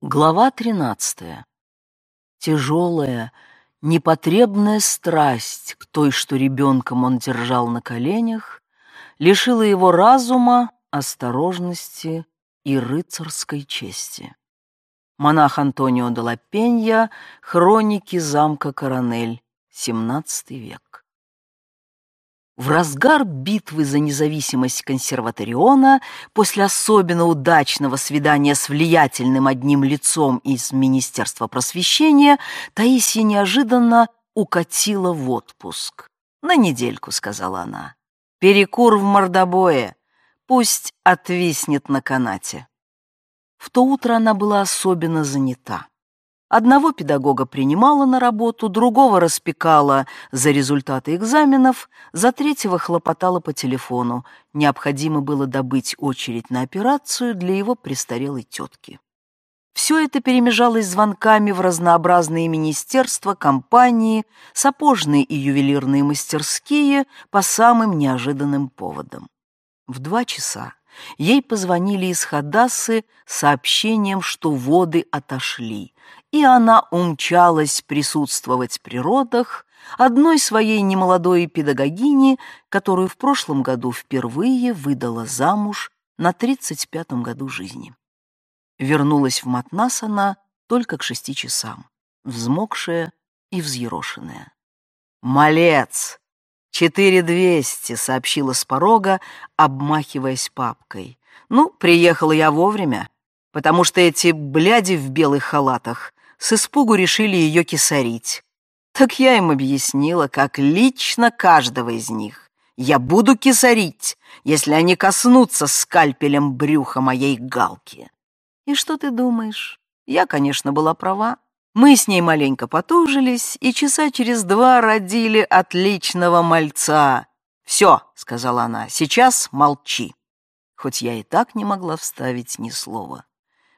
Глава 13. Тяжелая, непотребная страсть к той, что ребенком он держал на коленях, лишила его разума, осторожности и рыцарской чести. Монах Антонио де ла Пенья, Хроники замка Коронель, XVII век. В разгар битвы за независимость консерваториона, после особенно удачного свидания с влиятельным одним лицом из Министерства просвещения, Таисия неожиданно укатила в отпуск. «На недельку», — сказала она. «Перекур в мордобое. Пусть отвиснет на канате». В то утро она была особенно занята. Одного педагога принимала на работу, другого распекала за результаты экзаменов, за третьего хлопотала по телефону. Необходимо было добыть очередь на операцию для его престарелой тетки. Все это перемежалось звонками в разнообразные министерства, компании, сапожные и ювелирные мастерские по самым неожиданным поводам. В два часа ей позвонили из Хадасы с сообщением, что воды отошли, и она умчалась присутствовать при родах одной своей немолодой педагогини, которую в прошлом году впервые выдала замуж на 35-м году жизни. Вернулась в Матнас она только к шести часам, взмокшая и взъерошенная. «Малец! Четыре двести!» — сообщила с порога, обмахиваясь папкой. «Ну, приехала я вовремя, потому что эти бляди в белых халатах с испугу решили ее кисарить. Так я им объяснила, как лично каждого из них. Я буду кисарить, если они коснутся скальпелем брюха моей галки. И что ты думаешь? Я, конечно, была права. Мы с ней маленько потужились, и часа через два родили отличного мальца. «Все», — сказала она, — «сейчас молчи». Хоть я и так не могла вставить ни слова.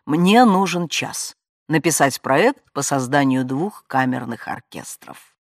Мне нужен час написать проект по созданию двух камерных оркестров.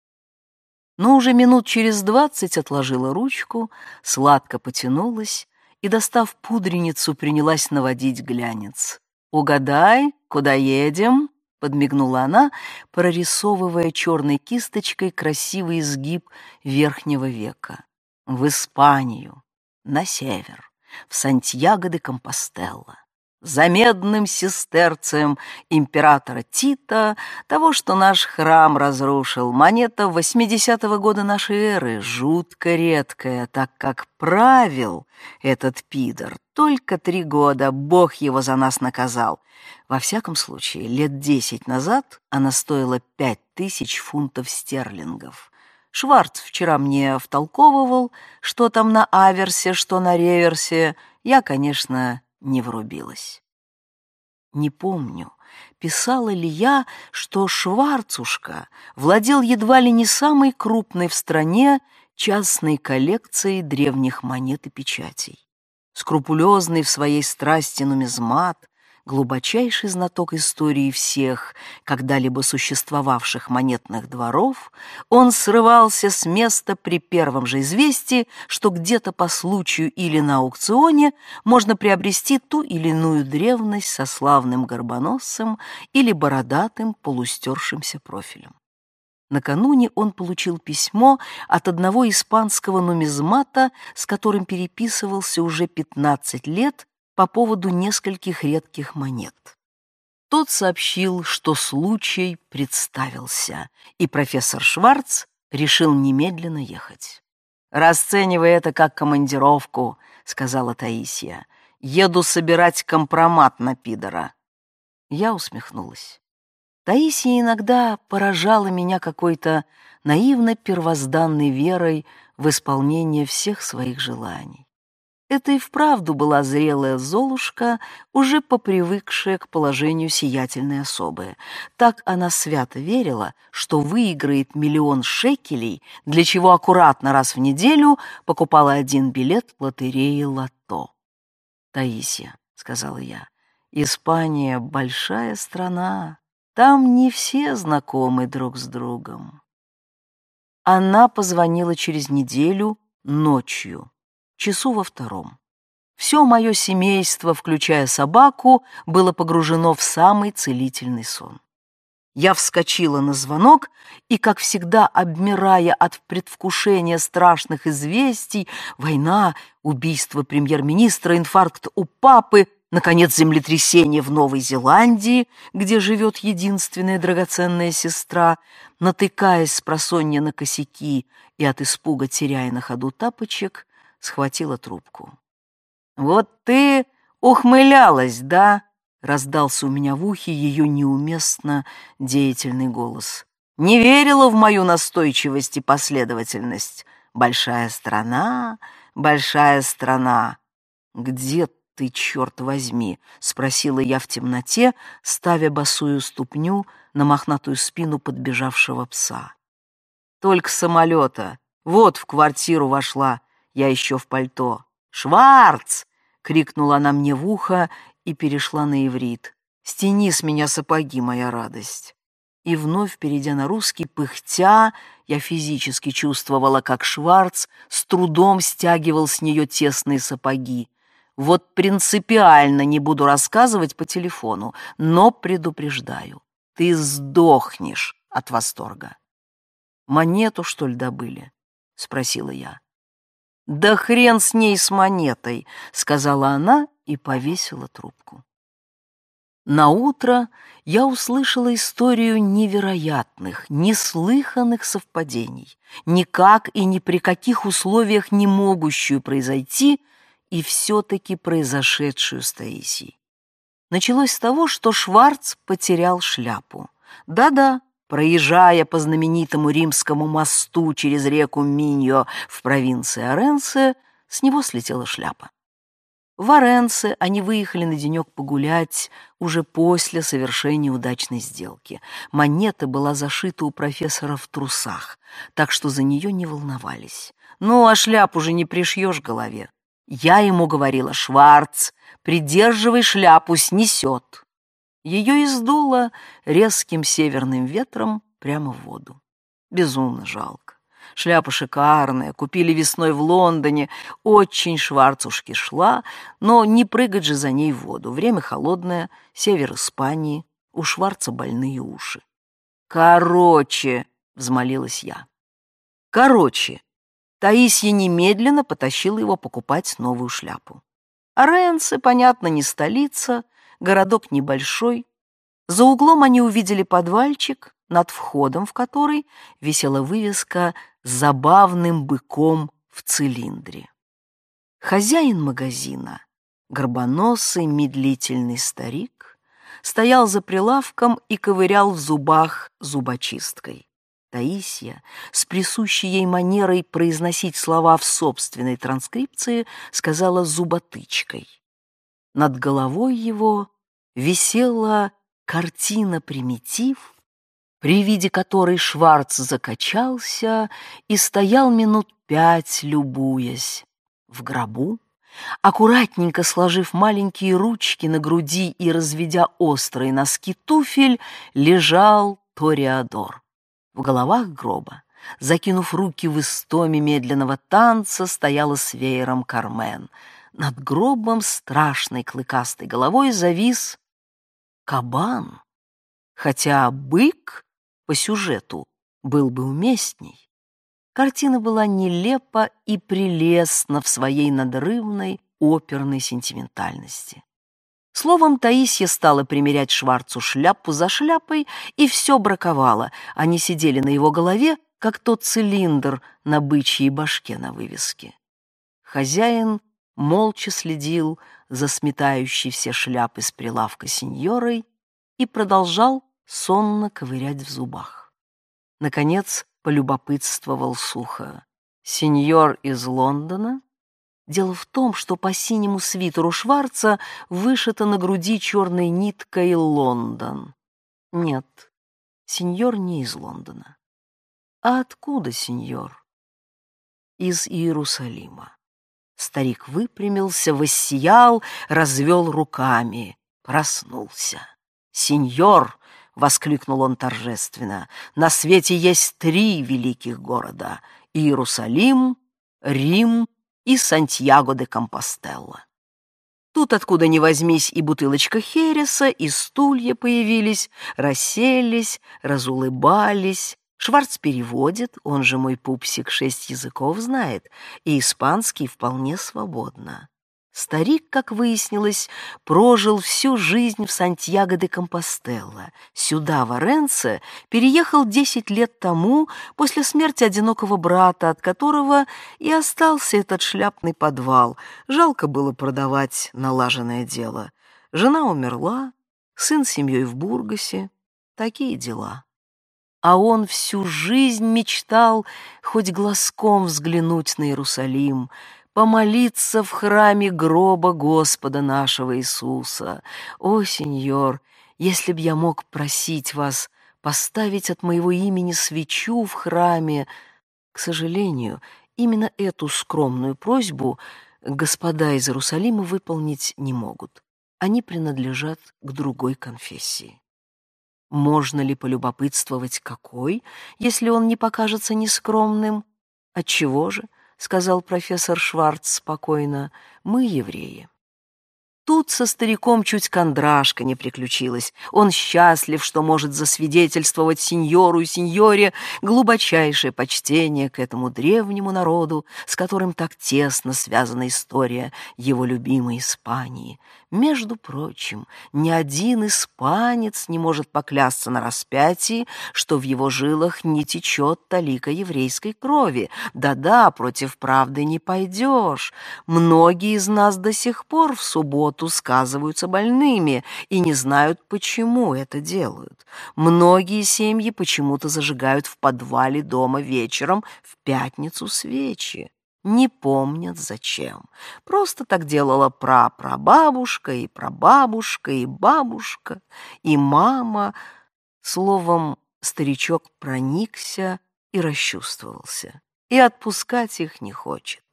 Но уже минут через двадцать отложила ручку, сладко потянулась и, достав пудреницу, принялась наводить глянец. «Угадай, куда едем?» — подмигнула она, прорисовывая черной кисточкой красивый изгиб верхнего века. «В Испанию, на север, в Сантьяго де Компостелло за медным сестерцем императора Тита, того, что наш храм разрушил. Монета 80-го года нашей эры, жутко редкая, так как правил этот пидор только три года, Бог его за нас наказал. Во всяком случае, лет десять назад она стоила пять тысяч фунтов стерлингов. Шварц вчера мне втолковывал, что там на аверсе, что на реверсе. Я, конечно, не врубилась. Не помню, писала ли я, что Шварцушка владел едва ли не самой крупной в стране частной коллекцией древних монет и печатей. Скрупулезный в своей страсти нумизмат, глубочайший знаток истории всех когда-либо существовавших монетных дворов, он срывался с места при первом же известии, что где-то по случаю или на аукционе можно приобрести ту или иную древность со славным горбоносцем или бородатым полустершимся профилем. Накануне он получил письмо от одного испанского нумизмата, с которым переписывался уже 15 лет по поводу нескольких редких монет. Тот сообщил, что случай представился, и профессор Шварц решил немедленно ехать. «Расценивай это как командировку», — сказала Таисия. «Еду собирать компромат на пидора». Я усмехнулась. Таисия иногда поражала меня какой-то наивно-первозданной верой в исполнение всех своих желаний. Это и вправду была зрелая Золушка, уже попривыкшая к положению сиятельной особы. Так она свято верила, что выиграет миллион шекелей, для чего аккуратно раз в неделю покупала один билет в лотерее «Лото». «Таисия», — сказала я, — «Испания — большая страна, там не все знакомы друг с другом». Она позвонила через неделю ночью часу во втором. все мое семейство, включая собаку, было погружено в самый целительный сон. Я вскочила на звонок и, как всегда, обмирая от предвкушения страшных известий, война, убийство премьер-министра, инфаркт у папы, наконец, землетрясение в Новой Зеландии, где живет единственная драгоценная сестра, натыкаясь с просонья на косяки и от испуга теряя на ходу тапочек, схватила трубку. «Вот ты ухмылялась, да?» раздался у меня в ухе ее неуместно деятельный голос. «Не верила в мою настойчивость и последовательность. Большая страна, большая страна. Где ты, черт возьми?» — спросила я в темноте, ставя босую ступню на мохнатую спину подбежавшего пса. «Только самолета. Вот в квартиру вошла, я еще в пальто. «Шварц!» — крикнула она мне в ухо и перешла на иврит. «Стяни с меня сапоги, моя радость». И вновь, перейдя на русский, пыхтя, я физически чувствовала, как Шварц с трудом стягивал с нее тесные сапоги. Вот принципиально не буду рассказывать по телефону, но предупреждаю, ты сдохнешь от восторга. «Монету, что ли, добыли?» — спросила я. «Да хрен с ней, с монетой», — сказала она и повесила трубку. На утро я услышала историю невероятных, неслыханных совпадений, никак и ни при каких условиях не могущую произойти и все-таки произошедшую с Таисией. Началось с того, что Шварц потерял шляпу. Да-да, проезжая по знаменитому римскому мосту через реку Миньо в провинции Оренсе, с него слетела шляпа. В Оренце они выехали на денек погулять уже после совершения удачной сделки. Монета была зашита у профессора в трусах, так что за нее не волновались. Ну, а шляпу же не пришьешь голове. Я ему говорила, Шварц, придерживай шляпу, снесет. Ее издуло резким северным ветром прямо в воду. Безумно жалко. Шляпа шикарная, купили весной в Лондоне. Очень шварцушки шла, но не прыгать же за ней в воду. Время холодное, север Испании, у Шварца больные уши. «Короче», — взмолилась я. «Короче». Таисия немедленно потащила его покупать новую шляпу. А Ренце, понятно, не столица, городок небольшой. За углом они увидели подвальчик, над входом в который висела вывеска с забавным быком в цилиндре. Хозяин магазина, горбоносый медлительный старик, стоял за прилавком и ковырял в зубах зубочисткой. Таисия, с присущей ей манерой произносить слова в собственной транскрипции, сказала зуботычкой. Над головой его висела картина-примитив при виде которой Шварц закачался и стоял минут пять, любуясь. В гробу, аккуратненько сложив маленькие ручки на груди и разведя острые носки туфель, лежал Ториадор. В головах гроба, закинув руки в истоме медленного танца, стояла с веером Кармен. Над гробом страшной клыкастой головой завис кабан, хотя бык по сюжету был бы уместней. Картина была нелепа и прелестна в своей надрывной оперной сентиментальности. Словом, Таисия стала примерять Шварцу шляпу за шляпой, и все браковало. Они сидели на его голове, как тот цилиндр на бычьей башке на вывеске. Хозяин молча следил за сметающей все шляпы с прилавка сеньорой и продолжал сонно ковырять в зубах. Наконец полюбопытствовал сухо. «Сеньор из Лондона?» Дело в том, что по синему свитеру Шварца вышито на груди черной ниткой «Лондон». Нет, сеньор не из Лондона. А откуда сеньор? Из Иерусалима. Старик выпрямился, воссиял, развел руками, проснулся. «Сеньор!» — воскликнул он торжественно, — «на свете есть три великих города — Иерусалим, Рим и Сантьяго де Компостелло. Тут откуда ни возьмись и бутылочка хереса, и стулья появились, расселись, разулыбались. Шварц переводит, он же мой пупсик шесть языков знает, и испанский вполне свободно. Старик, как выяснилось, прожил всю жизнь в Сантьяго де Компостелло. Сюда, в Оренце, переехал десять лет тому, после смерти одинокого брата, от которого и остался этот шляпный подвал. Жалко было продавать налаженное дело. Жена умерла, сын с семьей в Бургасе. Такие дела. А он всю жизнь мечтал хоть глазком взглянуть на Иерусалим, помолиться в храме гроба Господа нашего Иисуса. О, сеньор, если б я мог просить вас поставить от моего имени свечу в храме, к сожалению, именно эту скромную просьбу господа из Иерусалима выполнить не могут. Они принадлежат к другой конфессии. Можно ли полюбопытствовать, какой, если он не покажется нескромным? Отчего же? — сказал профессор Шварц спокойно, — «мы евреи». Тут со стариком чуть кондрашка не приключилась. Он счастлив, что может засвидетельствовать сеньору и сеньоре глубочайшее почтение к этому древнему народу, с которым так тесно связана история его любимой Испании. Между прочим, ни один испанец не может поклясться на распятии, что в его жилах не течет талика еврейской крови. Да-да, против правды не пойдешь. Многие из нас до сих пор в субботу сказываются больными и не знают, почему это делают. Многие семьи почему-то зажигают в подвале дома вечером в пятницу свечи не помнят зачем. Просто так делала прапрабабушка и прабабушка и бабушка и мама. Словом, старичок проникся и расчувствовался, и отпускать их не хочет.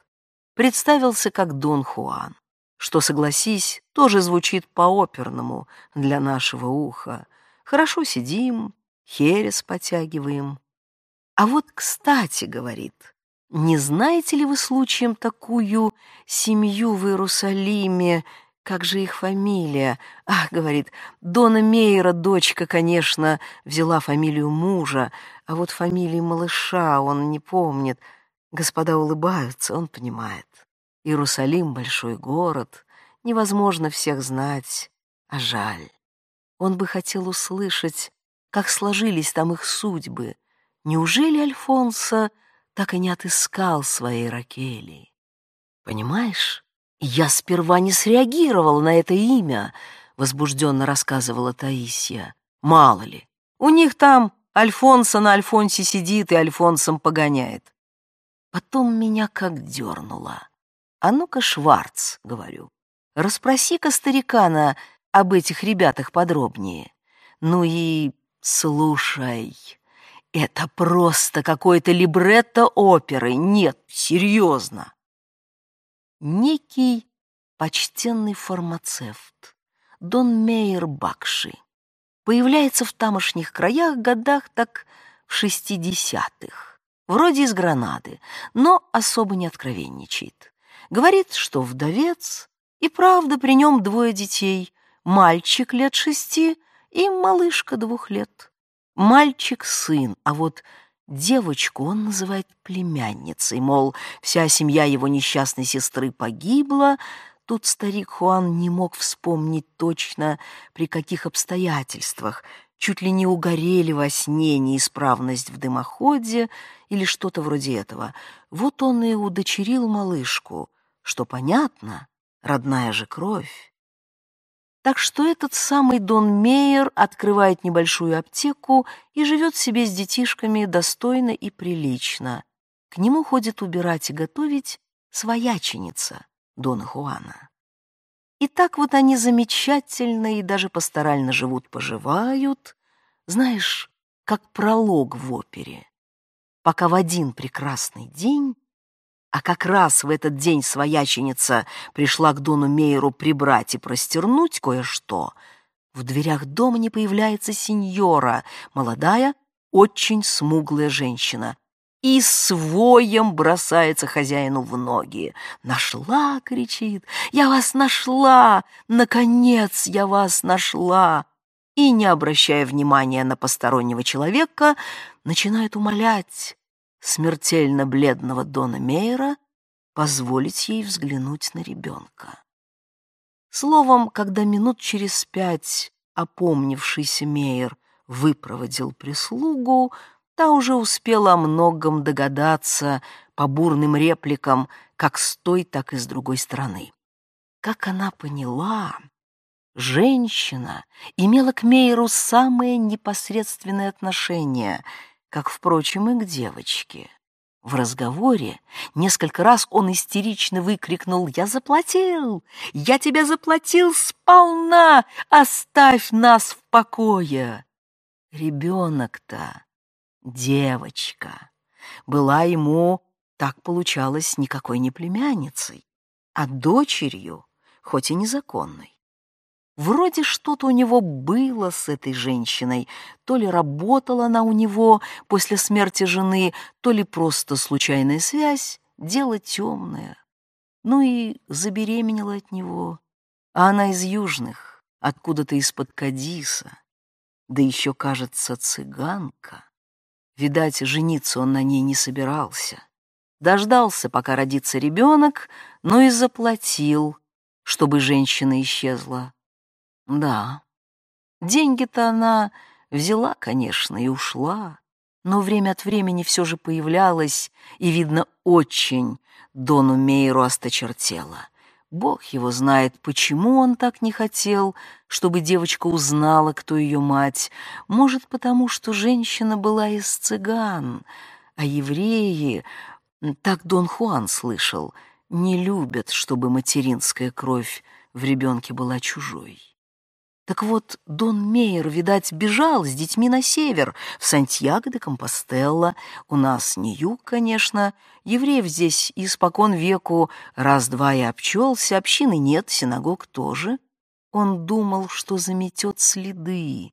Представился как Дон Хуан, что, согласись, тоже звучит по-оперному для нашего уха. Хорошо сидим, херес потягиваем. А вот, кстати, говорит, не знаете ли вы случаем такую семью в Иерусалиме? Как же их фамилия? Ах, говорит, Дона Мейера дочка, конечно, взяла фамилию мужа, а вот фамилии малыша он не помнит. Господа улыбаются, он понимает. Иерусалим — большой город, невозможно всех знать, а жаль. Он бы хотел услышать, как сложились там их судьбы. Неужели Альфонсо так и не отыскал своей Ракели. Понимаешь, я сперва не среагировала на это имя, возбужденно рассказывала Таисия. Мало ли, у них там Альфонсо на Альфонсе сидит и Альфонсом погоняет. Потом меня как дернуло. А ну-ка, Шварц, говорю, расспроси-ка старикана об этих ребятах подробнее. Ну и слушай, это просто какое-то либретто оперы. Нет, серьезно. Некий почтенный фармацевт, Дон Мейер Бакши, появляется в тамошних краях годах так в шестидесятых. Вроде из Гранады, но особо не откровенничает. Говорит, что вдовец, и правда при нем двое детей, мальчик лет шести и малышка двух лет. Мальчик — сын, а вот девочку он называет племянницей, мол, вся семья его несчастной сестры погибла. Тут старик Хуан не мог вспомнить точно, при каких обстоятельствах, чуть ли не угорели во сне неисправность в дымоходе или что-то вроде этого. Вот он и удочерил малышку, что понятно, родная же кровь. Так что этот самый Дон Мейер открывает небольшую аптеку и живет себе с детишками достойно и прилично. К нему ходит убирать и готовить свояченица Дона Хуана. И так вот они замечательно и даже пасторально живут-поживают, знаешь, как пролог в опере, пока в один прекрасный день а как раз в этот день свояченица пришла к Дону Мейеру прибрать и простернуть кое-что. В дверях дома не появляется сеньора, молодая, очень смуглая женщина. и своем бросается хозяину в ноги. «Нашла!» — кричит. «Я вас нашла! Наконец я вас нашла!» И, не обращая внимания на постороннего человека, начинает умолять смертельно бледного Дона Мейера позволить ей взглянуть на ребенка. Словом, когда минут через пять опомнившийся Мейер выпроводил прислугу, та уже успела о многом догадаться по бурным репликам как с той, так и с другой стороны. Как она поняла, женщина имела к Мейеру самое непосредственное отношение, как, впрочем, и к девочке. В разговоре несколько раз он истерично выкрикнул «Я заплатил! Я тебя заплатил сполна! Оставь нас в покое!» Ребенок-то, девочка, была ему, так получалось, никакой не племянницей, а дочерью, хоть и незаконной. Вроде что-то у него было с этой женщиной, то ли работала она у него после смерти жены, то ли просто случайная связь, дело темное. Ну и забеременела от него, а она из южных, откуда-то из-под Кадиса, да еще, кажется, цыганка. Видать, жениться он на ней не собирался. Дождался, пока родится ребенок, но и заплатил, чтобы женщина исчезла. Да, деньги-то она взяла, конечно, и ушла, но время от времени все же появлялась, и, видно, очень Дону Мейру осточертела. Бог его знает, почему он так не хотел, чтобы девочка узнала, кто ее мать. Может, потому что женщина была из цыган, а евреи, так Дон Хуан слышал, не любят, чтобы материнская кровь в ребенке была чужой. Так вот, Дон Мейер, видать, бежал с детьми на север, в Сантьяго де Компостелло. У нас не юг, конечно. Евреев здесь испокон веку раз-два и обчелся, общины нет, синагог тоже. Он думал, что заметет следы.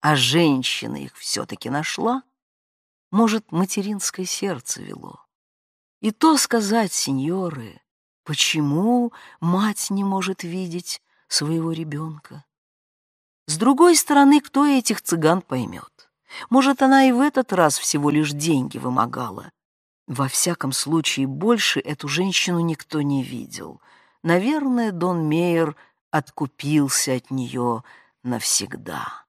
А женщина их все-таки нашла. Может, материнское сердце вело. И то сказать, сеньоры, почему мать не может видеть своего ребенка? С другой стороны, кто этих цыган поймет? Может, она и в этот раз всего лишь деньги вымогала. Во всяком случае, больше эту женщину никто не видел. Наверное, Дон Мейер откупился от нее навсегда.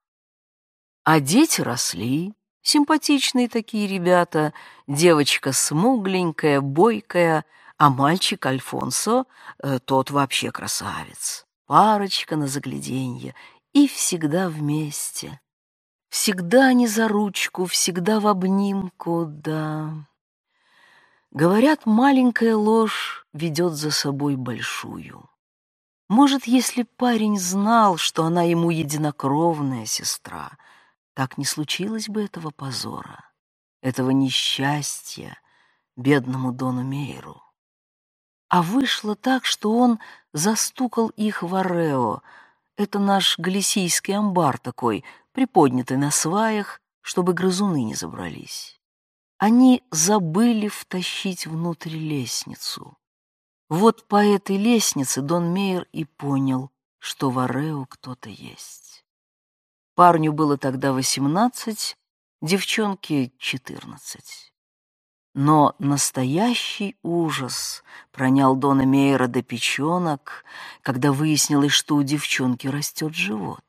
А дети росли, симпатичные такие ребята, девочка смугленькая, бойкая, а мальчик Альфонсо, э, тот вообще красавец. Парочка на загляденье, и всегда вместе. Всегда не за ручку, всегда в обнимку, да. Говорят, маленькая ложь ведет за собой большую. Может, если парень знал, что она ему единокровная сестра, так не случилось бы этого позора, этого несчастья бедному Дону Мейру. А вышло так, что он застукал их в Арео, это наш галисийский амбар такой, приподнятый на сваях, чтобы грызуны не забрались. Они забыли втащить внутрь лестницу. Вот по этой лестнице Дон Мейер и понял, что в Арео кто-то есть. Парню было тогда восемнадцать, девчонке четырнадцать. Но настоящий ужас пронял Дона Мейера до печенок, когда выяснилось, что у девчонки растет живот.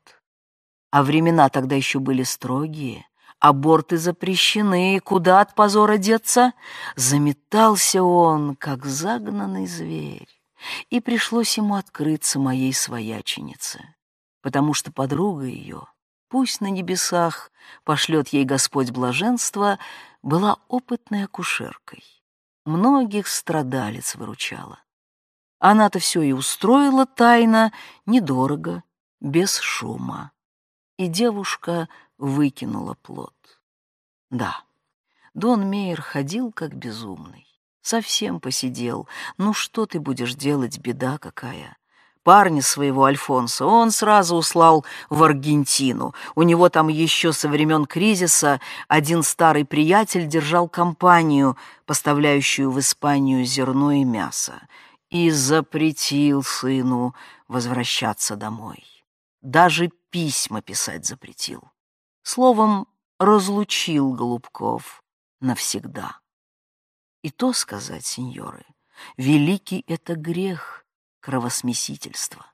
А времена тогда еще были строгие, аборты запрещены, куда от позора деться? Заметался он, как загнанный зверь, и пришлось ему открыться моей свояченице, потому что подруга ее, пусть на небесах пошлет ей Господь блаженство, была опытной акушеркой. Многих страдалец выручала. Она-то все и устроила тайно, недорого, без шума. И девушка выкинула плод. Да, Дон Мейер ходил как безумный. Совсем посидел. Ну что ты будешь делать, беда какая. Парня своего Альфонса он сразу услал в Аргентину. У него там еще со времен кризиса один старый приятель держал компанию, поставляющую в Испанию зерно и мясо, и запретил сыну возвращаться домой. Даже письма писать запретил. Словом, разлучил Голубков навсегда. И то сказать, сеньоры, великий это грех — кровосмесительства.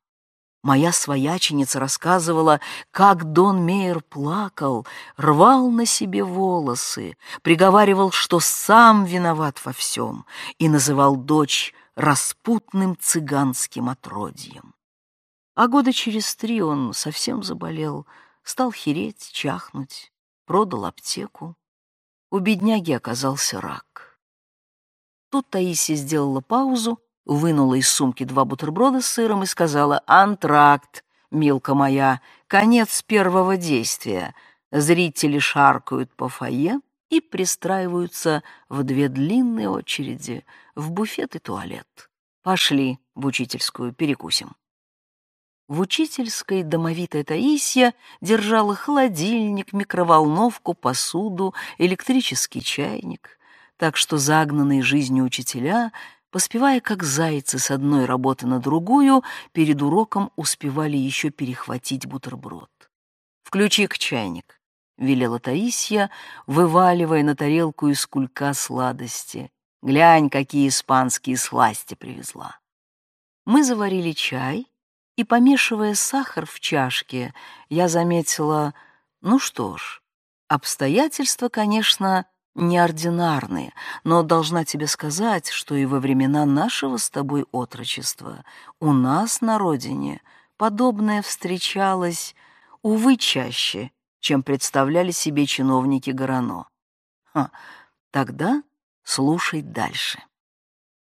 Моя свояченица рассказывала, как Дон Мейер плакал, рвал на себе волосы, приговаривал, что сам виноват во всем, и называл дочь распутным цыганским отродьем. А года через три он совсем заболел, стал хереть, чахнуть, продал аптеку. У бедняги оказался рак. Тут Таисия сделала паузу, вынула из сумки два бутерброда с сыром и сказала «Антракт, милка моя, конец первого действия». Зрители шаркают по фойе и пристраиваются в две длинные очереди в буфет и туалет. Пошли в учительскую, перекусим. В учительской домовитая Таисия держала холодильник, микроволновку, посуду, электрический чайник, так что загнанные жизнью учителя Поспевая как зайцы с одной работы на другую, перед уроком успевали еще перехватить бутерброд. «Включи-ка чайник», — велела Таисия, вываливая на тарелку из кулька сладости. «Глянь, какие испанские сласти привезла». Мы заварили чай, и, помешивая сахар в чашке, я заметила, ну что ж, обстоятельства, конечно, неординарные, но должна тебе сказать, что и во времена нашего с тобой отрочества у нас на родине подобное встречалось, увы, чаще, чем представляли себе чиновники Горано. Ха, тогда слушай дальше.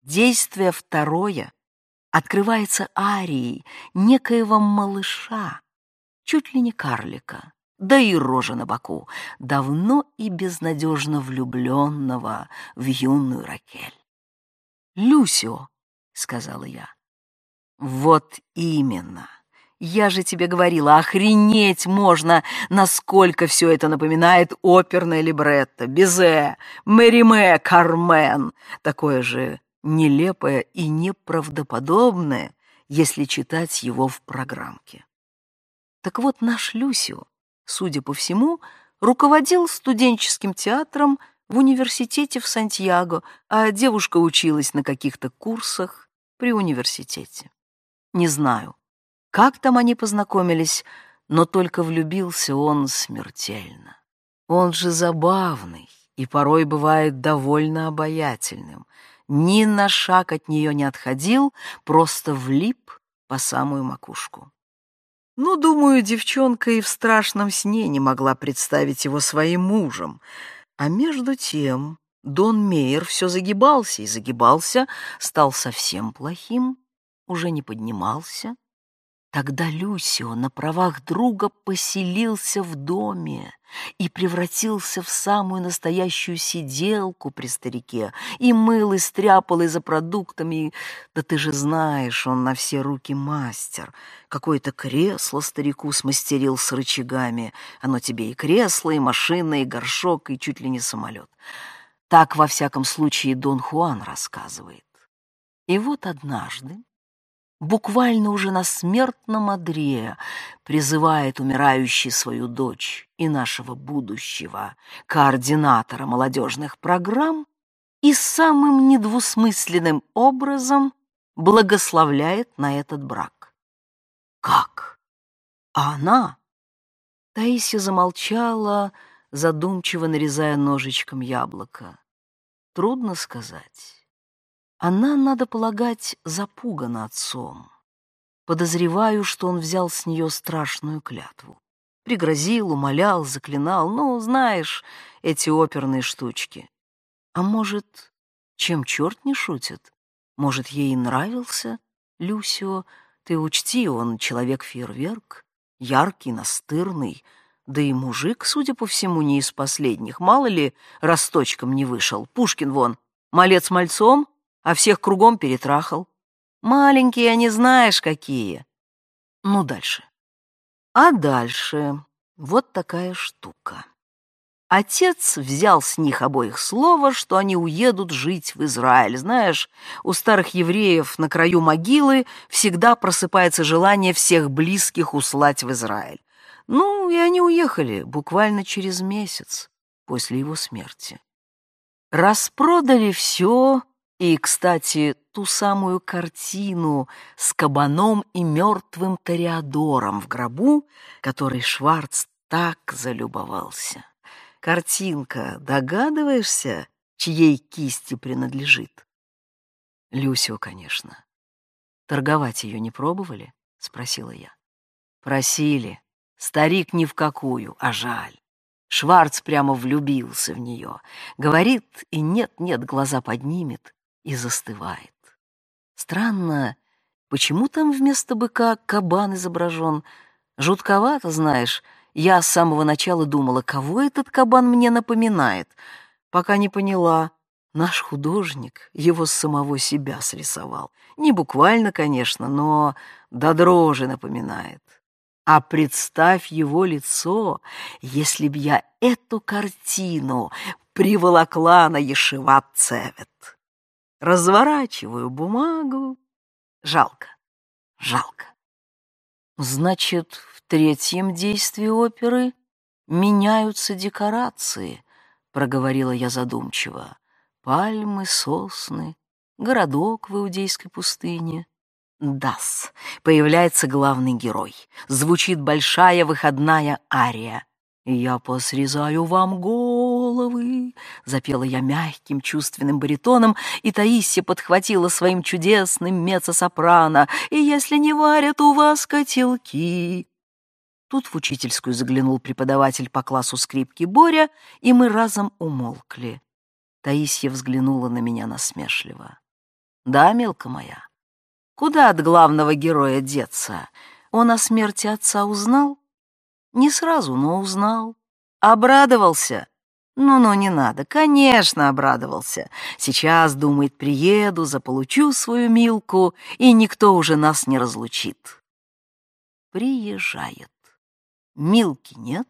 Действие второе открывается арией некоего малыша, чуть ли не карлика, да и рожа на боку, давно и безнадежно влюбленного в юную Ракель. «Люсио», — сказала я. «Вот именно. Я же тебе говорила, охренеть можно, насколько все это напоминает оперное либретто, Безе, Мериме, Кармен, такое же нелепое и неправдоподобное, если читать его в программке. Так вот, наш Люсио судя по всему, руководил студенческим театром в университете в Сантьяго, а девушка училась на каких-то курсах при университете. Не знаю, как там они познакомились, но только влюбился он смертельно. Он же забавный и порой бывает довольно обаятельным. Ни на шаг от нее не отходил, просто влип по самую макушку. Ну, думаю, девчонка и в страшном сне не могла представить его своим мужем. А между тем Дон Мейер все загибался и загибался, стал совсем плохим, уже не поднимался. Тогда Люсио на правах друга поселился в доме и превратился в самую настоящую сиделку при старике, и мыл, и стряпал, и за продуктами. Да ты же знаешь, он на все руки мастер. Какое-то кресло старику смастерил с рычагами. Оно тебе и кресло, и машина, и горшок, и чуть ли не самолет. Так, во всяком случае, Дон Хуан рассказывает. И вот однажды буквально уже на смертном одре призывает умирающий свою дочь и нашего будущего координатора молодежных программ и самым недвусмысленным образом благословляет на этот брак. Как? А она? Таисия замолчала, задумчиво нарезая ножичком яблоко. Трудно сказать. Она, надо полагать, запугана отцом. Подозреваю, что он взял с нее страшную клятву. Пригрозил, умолял, заклинал, ну, знаешь, эти оперные штучки. А может, чем черт не шутит? Может, ей нравился Люсио? Ты учти, он человек-фейерверк, яркий, настырный, да и мужик, судя по всему, не из последних. Мало ли, росточком не вышел. Пушкин вон, малец мальцом, а всех кругом перетрахал. Маленькие они знаешь какие. Ну, дальше. А дальше вот такая штука. Отец взял с них обоих слово, что они уедут жить в Израиль. Знаешь, у старых евреев на краю могилы всегда просыпается желание всех близких услать в Израиль. Ну, и они уехали буквально через месяц после его смерти. Распродали все, и, кстати, ту самую картину с кабаном и мертвым ториадором в гробу, которой Шварц так залюбовался. Картинка, догадываешься, чьей кисти принадлежит? Люсио, конечно. Торговать ее не пробовали? Спросила я. Просили. Старик ни в какую, а жаль. Шварц прямо влюбился в нее. Говорит, и нет-нет, глаза поднимет и застывает. Странно, почему там вместо быка кабан изображен? Жутковато, знаешь, я с самого начала думала, кого этот кабан мне напоминает, пока не поняла. Наш художник его с самого себя срисовал. Не буквально, конечно, но до дрожи напоминает. А представь его лицо, если б я эту картину приволокла на Ешеват Цевет. Разворачиваю бумагу. Жалко, жалко. Значит, третьем действии оперы меняются декорации, проговорила я задумчиво. Пальмы, сосны, городок в Иудейской пустыне. Дас. Появляется главный герой. Звучит большая выходная ария. «Я посрезаю вам головы», — запела я мягким чувственным баритоном, и Таисия подхватила своим чудесным меццо-сопрано. «И если не варят у вас котелки...» Тут в учительскую заглянул преподаватель по классу скрипки Боря, и мы разом умолкли. Таисия взглянула на меня насмешливо. «Да, мелка моя, куда от главного героя деться? Он о смерти отца узнал?» Не сразу, но узнал. Обрадовался. Ну-ну, не надо. Конечно, обрадовался. Сейчас, думает, приеду, заполучу свою Милку, и никто уже нас не разлучит. Приезжает. Милки нет,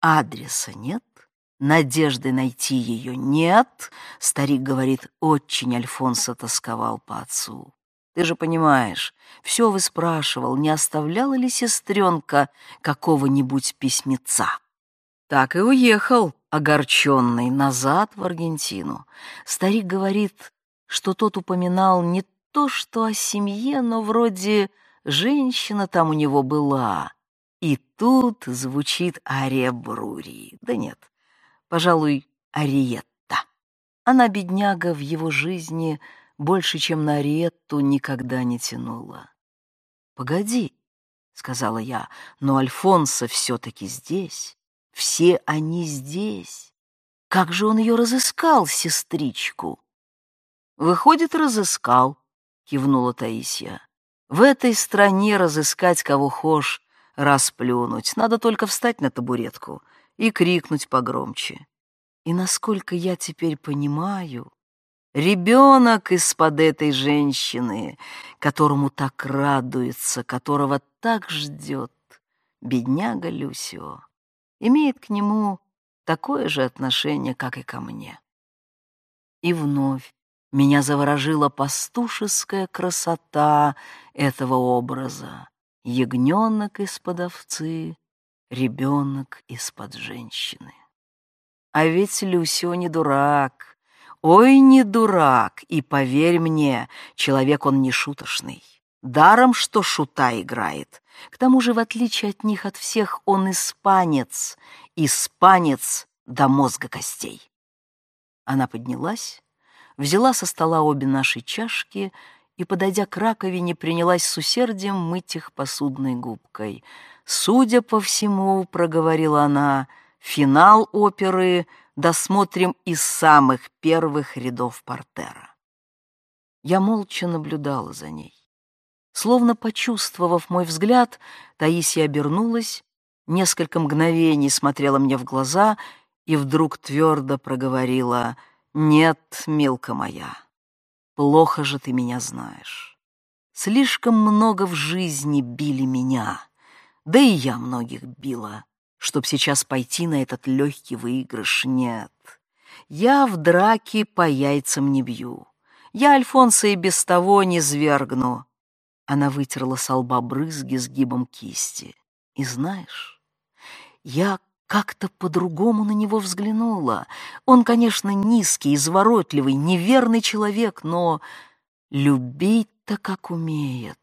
адреса нет, надежды найти ее нет. Старик говорит, очень Альфонсо тосковал по отцу. Ты же понимаешь, все выспрашивал, не оставляла ли сестренка какого-нибудь письмеца. Так и уехал, огорченный, назад в Аргентину. Старик говорит, что тот упоминал не то, что о семье, но вроде женщина там у него была. И тут звучит ария Брурии. Да нет, пожалуй, ариетта. Она, бедняга, в его жизни — больше, чем на Ретту, никогда не тянула. «Погоди», — сказала я, — «но Альфонсо все-таки здесь. Все они здесь. Как же он ее разыскал, сестричку?» «Выходит, разыскал», — кивнула Таисия. «В этой стране разыскать кого хошь, расплюнуть. Надо только встать на табуретку и крикнуть погромче. И насколько я теперь понимаю, Ребенок из-под этой женщины, которому так радуется, которого так ждет, бедняга Люсио, имеет к нему такое же отношение, как и ко мне. И вновь меня заворожила пастушеская красота этого образа. Ягненок из-под овцы, ребенок из-под женщины. А ведь Люсио не дурак — Ой, не дурак, и поверь мне, человек он не шуточный. Даром, что шута играет. К тому же, в отличие от них, от всех, он испанец. Испанец до мозга костей. Она поднялась, взяла со стола обе наши чашки и, подойдя к раковине, принялась с усердием мыть их посудной губкой. «Судя по всему, — проговорила она, — финал оперы — досмотрим из самых первых рядов портера. Я молча наблюдала за ней. Словно почувствовав мой взгляд, Таисия обернулась, несколько мгновений смотрела мне в глаза и вдруг твердо проговорила «Нет, милка моя, плохо же ты меня знаешь. Слишком много в жизни били меня, да и я многих била, чтоб сейчас пойти на этот легкий выигрыш. Нет, я в драке по яйцам не бью. Я Альфонса и без того не звергну. Она вытерла со лба брызги сгибом кисти. И знаешь, я как-то по-другому на него взглянула. Он, конечно, низкий, изворотливый, неверный человек, но любить-то как умеет.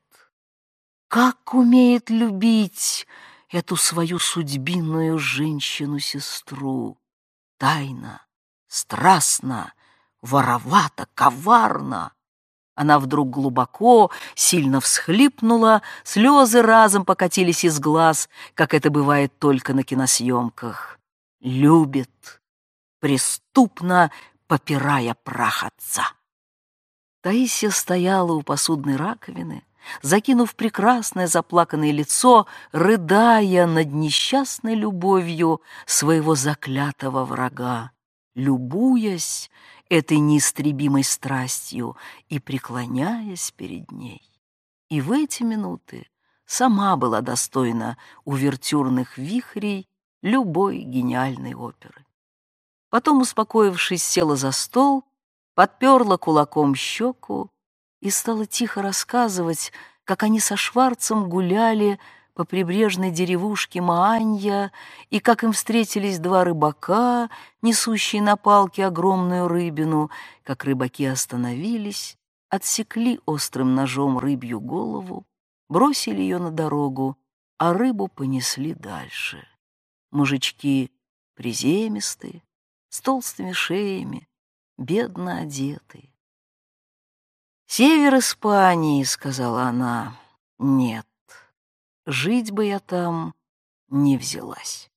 Как умеет любить эту свою судьбинную женщину-сестру. Тайно, страстно, воровато, коварно. Она вдруг глубоко, сильно всхлипнула, слезы разом покатились из глаз, как это бывает только на киносъемках. Любит, преступно попирая прах отца. Таисия стояла у посудной раковины, закинув прекрасное заплаканное лицо, рыдая над несчастной любовью своего заклятого врага, любуясь этой неистребимой страстью и преклоняясь перед ней. И в эти минуты сама была достойна увертюрных вихрей любой гениальной оперы. Потом, успокоившись, села за стол, подперла кулаком щеку и стала тихо рассказывать, как они со Шварцем гуляли по прибрежной деревушке Маанья, и как им встретились два рыбака, несущие на палке огромную рыбину, как рыбаки остановились, отсекли острым ножом рыбью голову, бросили ее на дорогу, а рыбу понесли дальше. Мужички приземистые, с толстыми шеями, бедно одетые. «Север Испании», — сказала она, — «нет, жить бы я там не взялась.